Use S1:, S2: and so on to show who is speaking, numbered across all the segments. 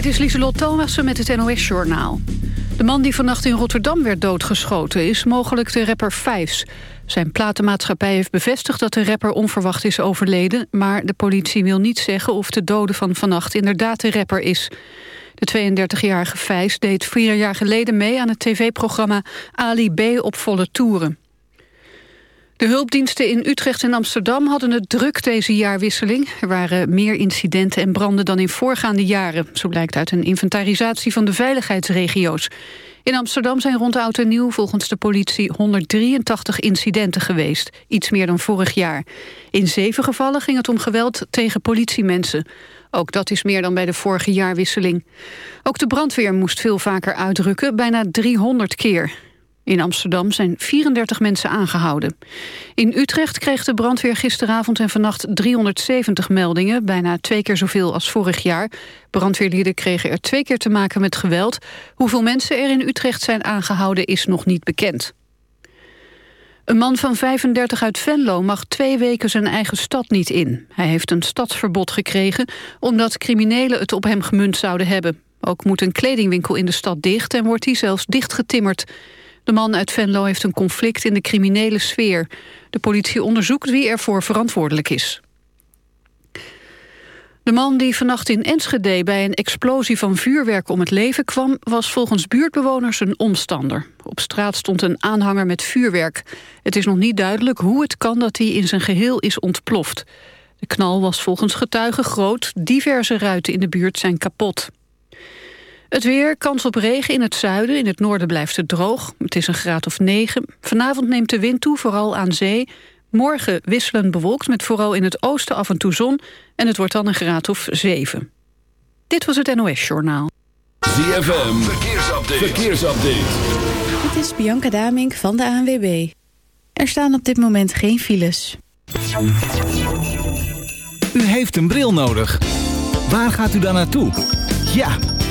S1: Dit is Lieselot Thomassen met het NOS-journaal. De man die vannacht in Rotterdam werd doodgeschoten... is mogelijk de rapper Vijs. Zijn platenmaatschappij heeft bevestigd dat de rapper onverwacht is overleden... maar de politie wil niet zeggen of de dode van vannacht inderdaad de rapper is. De 32-jarige Vijs deed vier jaar geleden mee aan het tv-programma Ali B op volle toeren. De hulpdiensten in Utrecht en Amsterdam hadden het druk deze jaarwisseling. Er waren meer incidenten en branden dan in voorgaande jaren. Zo blijkt uit een inventarisatie van de veiligheidsregio's. In Amsterdam zijn rond oud en nieuw volgens de politie 183 incidenten geweest. Iets meer dan vorig jaar. In zeven gevallen ging het om geweld tegen politiemensen. Ook dat is meer dan bij de vorige jaarwisseling. Ook de brandweer moest veel vaker uitrukken, bijna 300 keer. In Amsterdam zijn 34 mensen aangehouden. In Utrecht kreeg de brandweer gisteravond en vannacht 370 meldingen... bijna twee keer zoveel als vorig jaar. Brandweerlieden kregen er twee keer te maken met geweld. Hoeveel mensen er in Utrecht zijn aangehouden is nog niet bekend. Een man van 35 uit Venlo mag twee weken zijn eigen stad niet in. Hij heeft een stadsverbod gekregen omdat criminelen het op hem gemunt zouden hebben. Ook moet een kledingwinkel in de stad dicht en wordt die zelfs dichtgetimmerd. De man uit Venlo heeft een conflict in de criminele sfeer. De politie onderzoekt wie ervoor verantwoordelijk is. De man die vannacht in Enschede bij een explosie van vuurwerk om het leven kwam... was volgens buurtbewoners een omstander. Op straat stond een aanhanger met vuurwerk. Het is nog niet duidelijk hoe het kan dat hij in zijn geheel is ontploft. De knal was volgens getuigen groot. Diverse ruiten in de buurt zijn kapot. Het weer, kans op regen in het zuiden. In het noorden blijft het droog. Het is een graad of 9. Vanavond neemt de wind toe, vooral aan zee. Morgen wisselend bewolkt met vooral in het oosten af en toe zon. En het wordt dan een graad of 7. Dit was het NOS Journaal.
S2: ZFM, verkeersupdate. verkeersupdate.
S3: Dit is Bianca Damink van de ANWB. Er staan op dit moment geen files.
S4: U heeft een bril nodig. Waar gaat u dan naartoe? Ja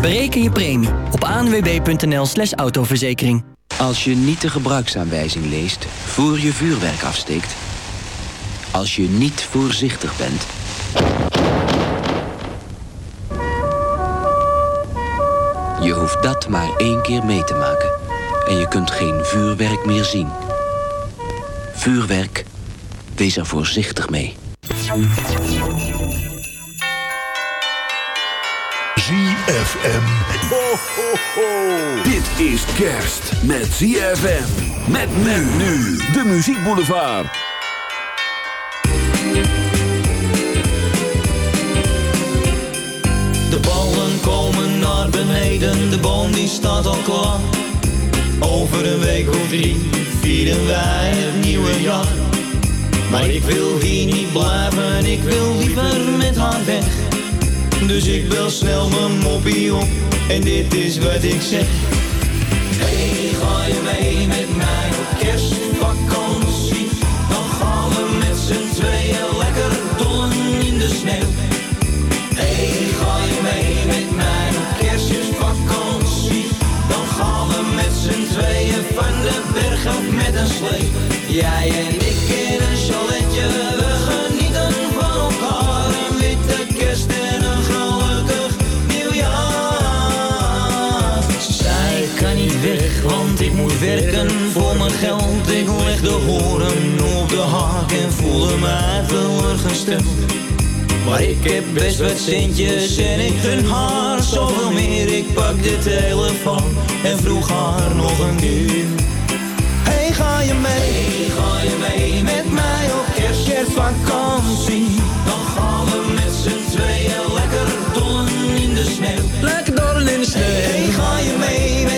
S5: Bereken je premie op anwb.nl slash autoverzekering.
S6: Als je niet de gebruiksaanwijzing leest voor je vuurwerk afsteekt. Als je niet voorzichtig bent. Je hoeft dat maar één keer mee te maken. En je kunt geen vuurwerk meer zien. Vuurwerk, wees er voorzichtig mee.
S2: ZFM. Ho, ho, ho. Dit is kerst met ZFM. Met men nu. De Muziek Boulevard.
S7: De ballen komen naar beneden. De boom die staat al klaar. Over een week of drie vieren wij het nieuwe jaar. Maar ik wil hier niet blijven. Ik wil liever met haar weg Dus ik bel snel mijn moppie op en dit is wat ik zeg. Hey, ga je mee met mij op kerstvakantie? Dan gaan we met z'n tweeën lekker dollen in de sneeuw. Hey, ga je mee met mij op kerstvakantie? Dan gaan we met z'n tweeën van de berg af met een slee. Jij en geld. Ik leg de horen op de haak en voelde mij teleurgesteld. Maar ik heb best wat centjes en ik gun haar zoveel meer. Ik pak de telefoon en vroeg haar nog een keer. Hey, ga je mee? ga je mee met mij op kerst, kerstvakantie? Dan gaan we met z'n tweeën lekker dollen in de sneeuw. Lekker dollen in de sneeuw. Hey, ga je mee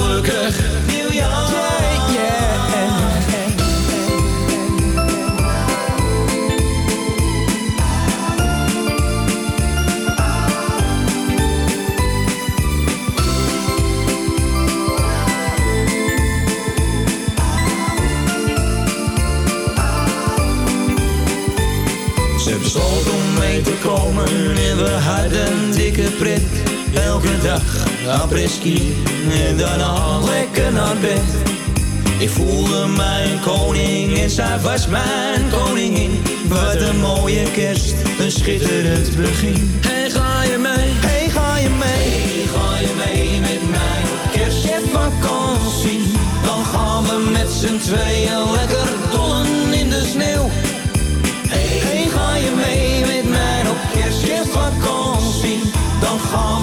S7: te komen en we hadden dikke pret. Elke dag apres-ski en daarna lekker naar bed. Ik voelde mijn koning en zij was mijn koningin. Wat een mooie kerst, een schitterend begin. Hey, ga je mee? Hey, ga je mee? Hey, ga je mee met mij op kerstvakantie? Dan gaan we met z'n tweeën lekker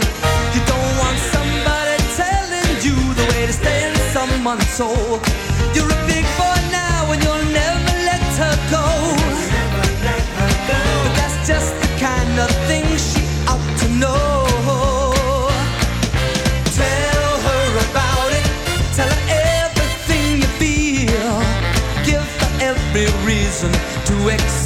S8: You
S9: don't want somebody telling you the way to stay in someone's soul. You're a big boy now and you'll never let her go. But that's just the kind of thing she ought to know. Tell her about it. Tell her everything you feel. Give her every reason to accept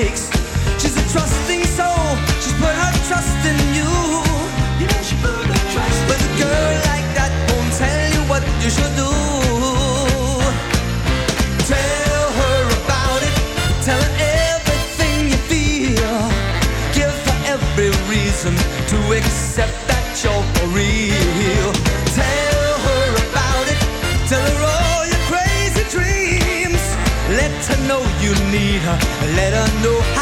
S10: Let her know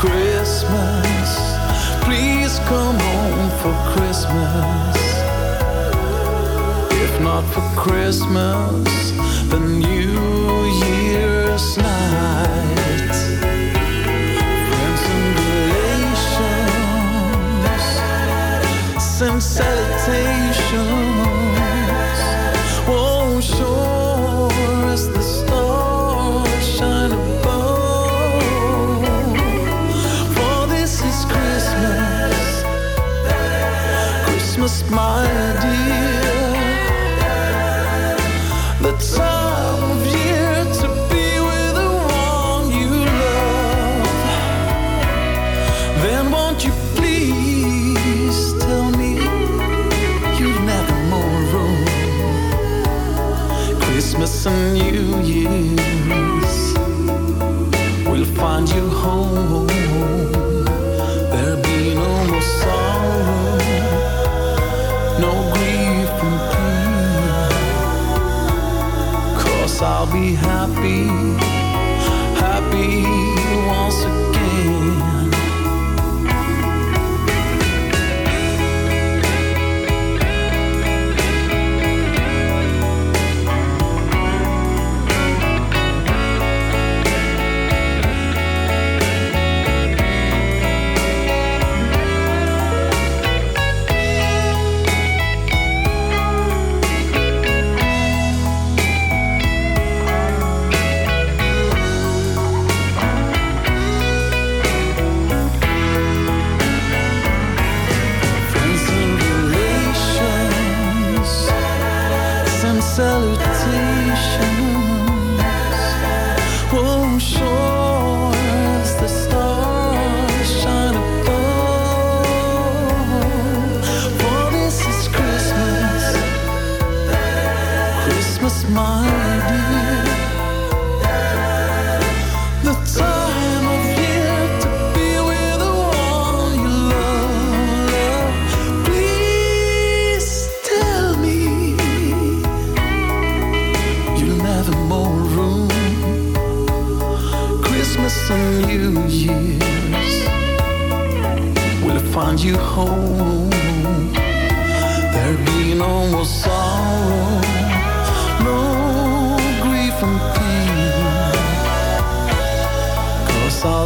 S10: Christmas.
S11: Please come home for Christmas. If not for Christmas, then you.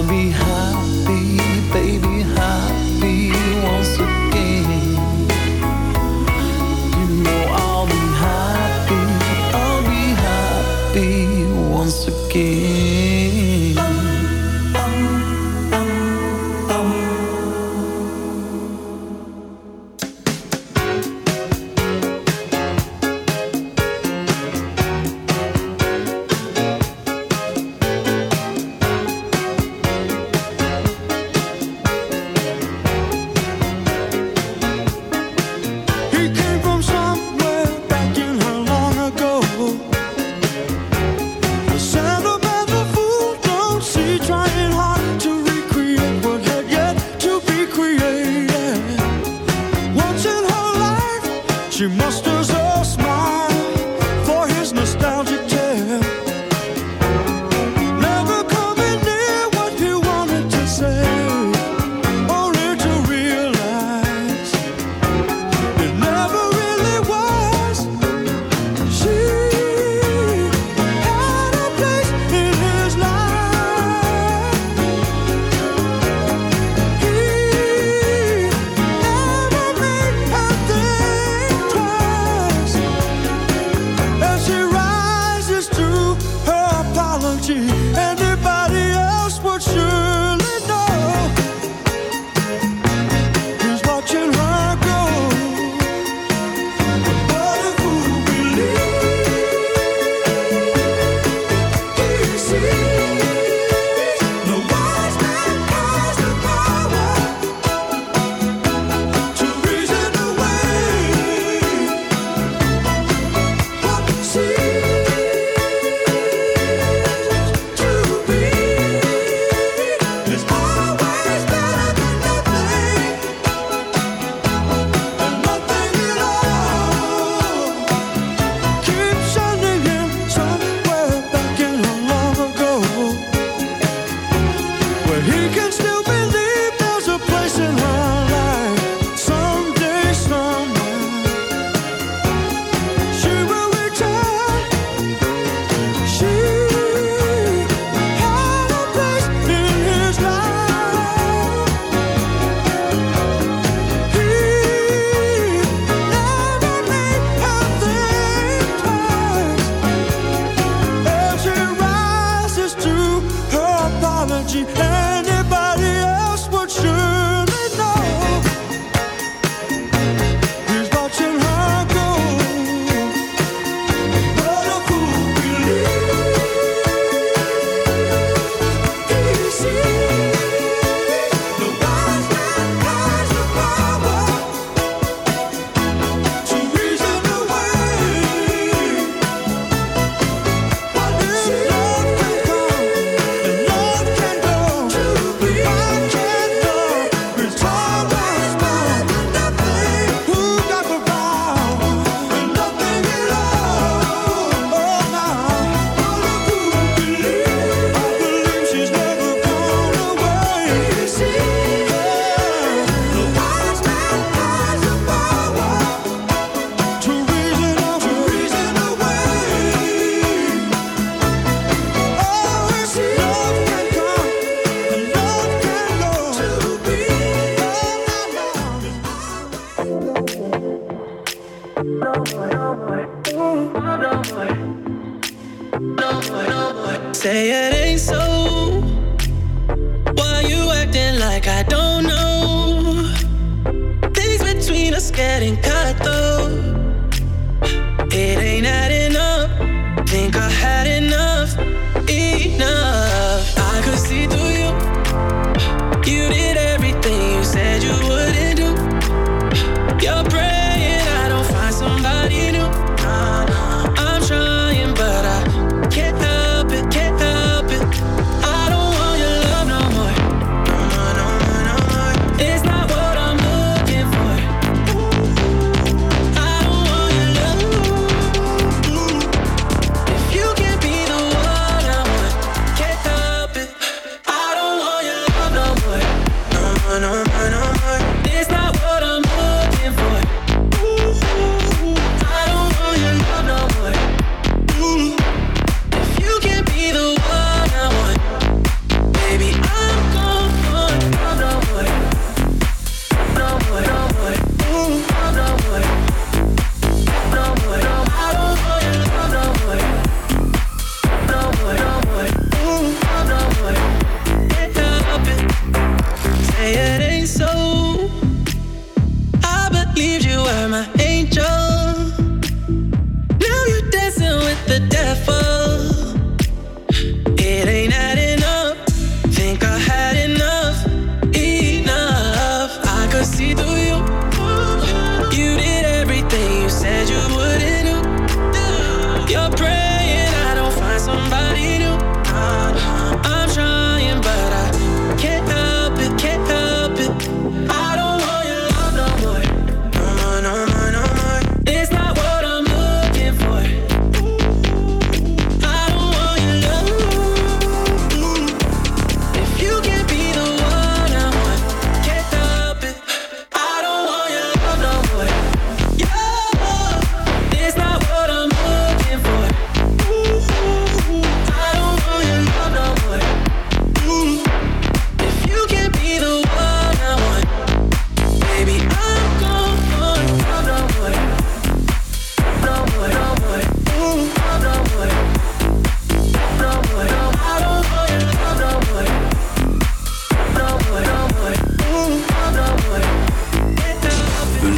S11: I'll be happy, baby.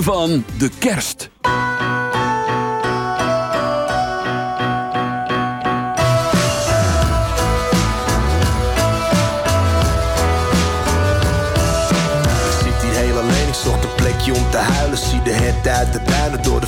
S2: Van de kerst.
S12: Ik zit hier zocht een plekje om te huilen. Zie de het uit de duinen door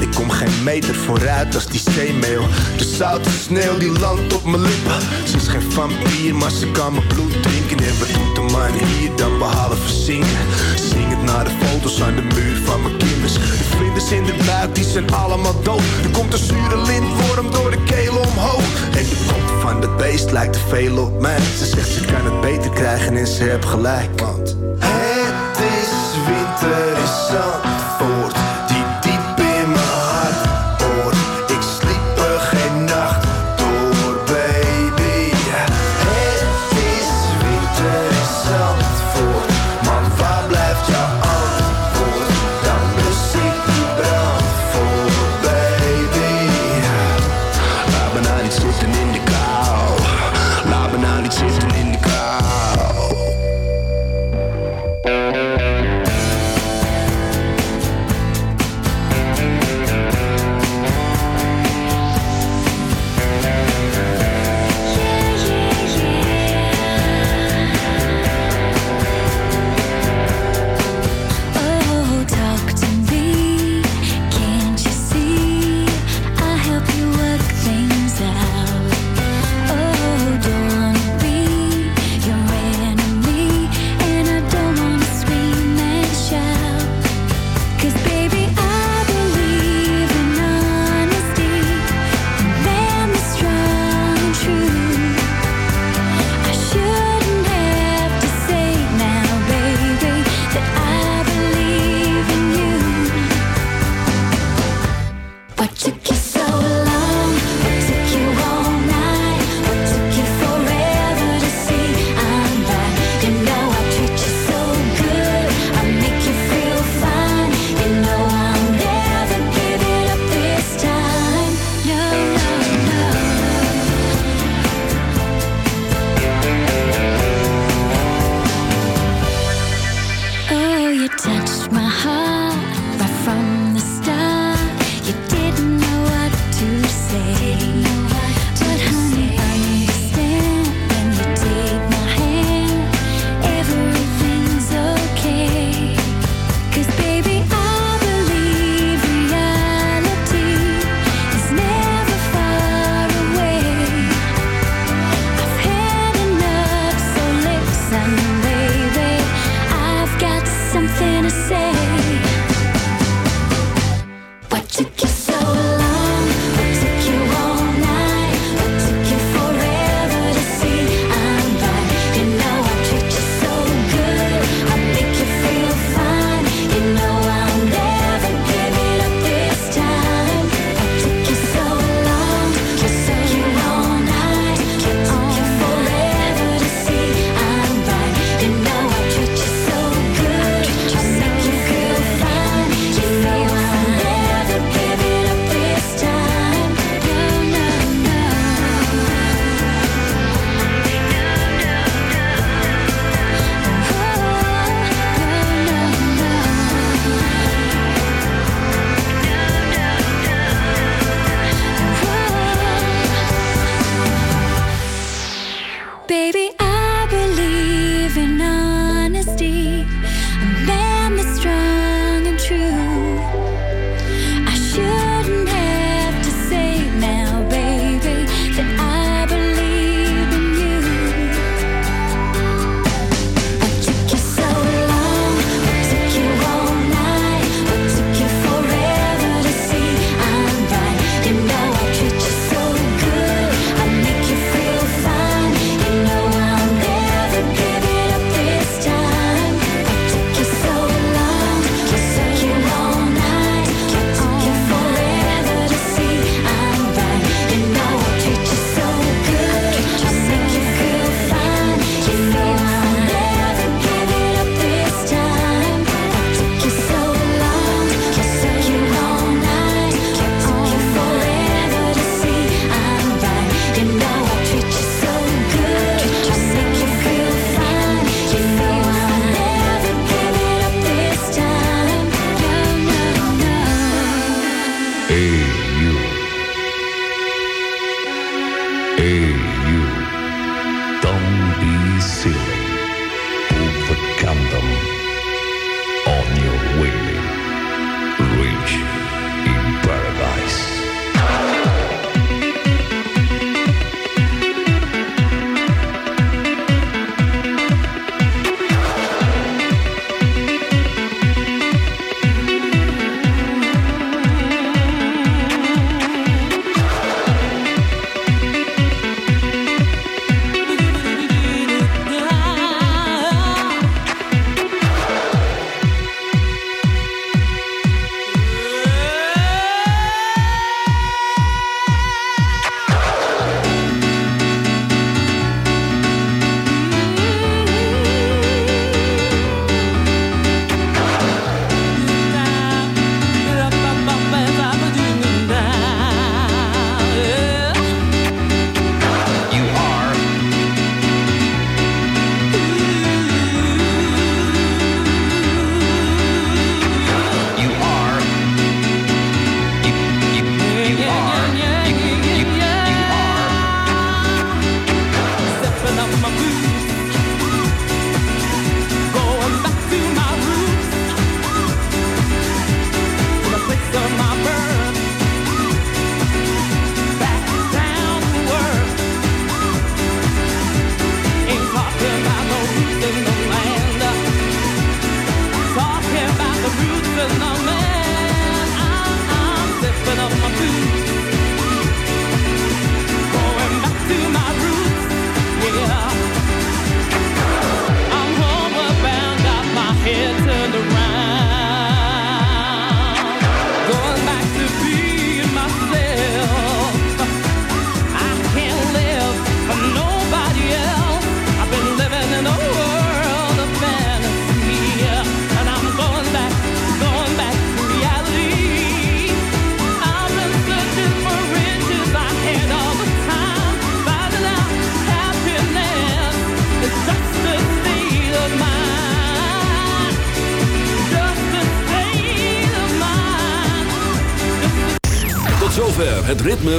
S12: Ik kom geen meter vooruit als die zeemeel. De zoute sneeuw die landt op mijn lippen. Ze is geen vampier, maar ze kan mijn bloed drinken. En wat doet de man hier dan behalve zingen? Zing het naar de foto's aan de muur van mijn kinders. De vlinders in de buik, die zijn allemaal dood. Er komt een zure lintworm door de keel omhoog. En de kop van dat beest lijkt te veel op mij. Ze zegt ze kan het beter krijgen en ze heeft gelijk. Want het is winter in Zandvoort,